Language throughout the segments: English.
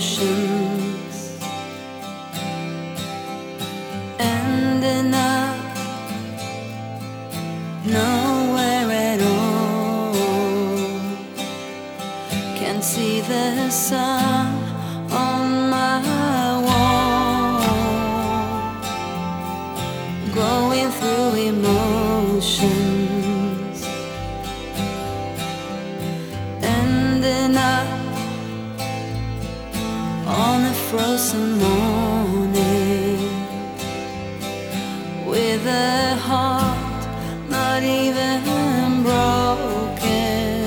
oceans ending up nowhere at all. Can't see the sun on my wall, going through emotions. Frozen morning with a heart not even broken.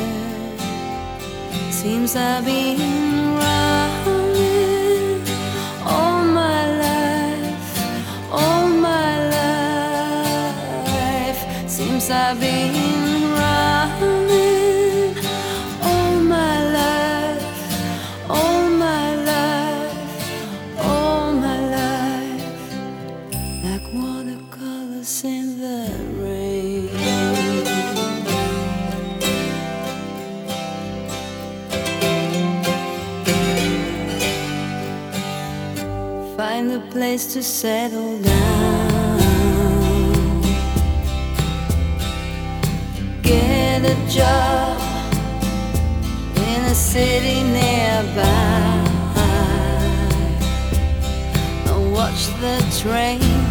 Seems I've been running all my life, all my life. Seems I've been running Find a place to settle down. Get a job in a city nearby watch the trains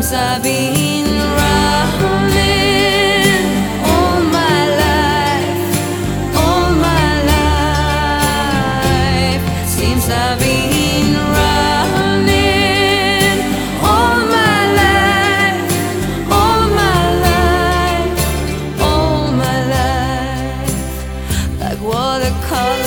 Seems I've been running all my life, all my life. Seems I've been running all my life, all my life, all my life like watercolors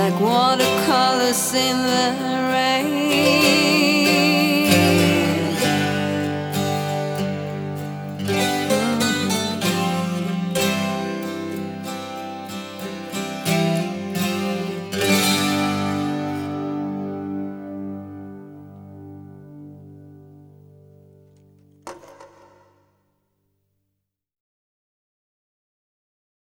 like watercolors in the rain.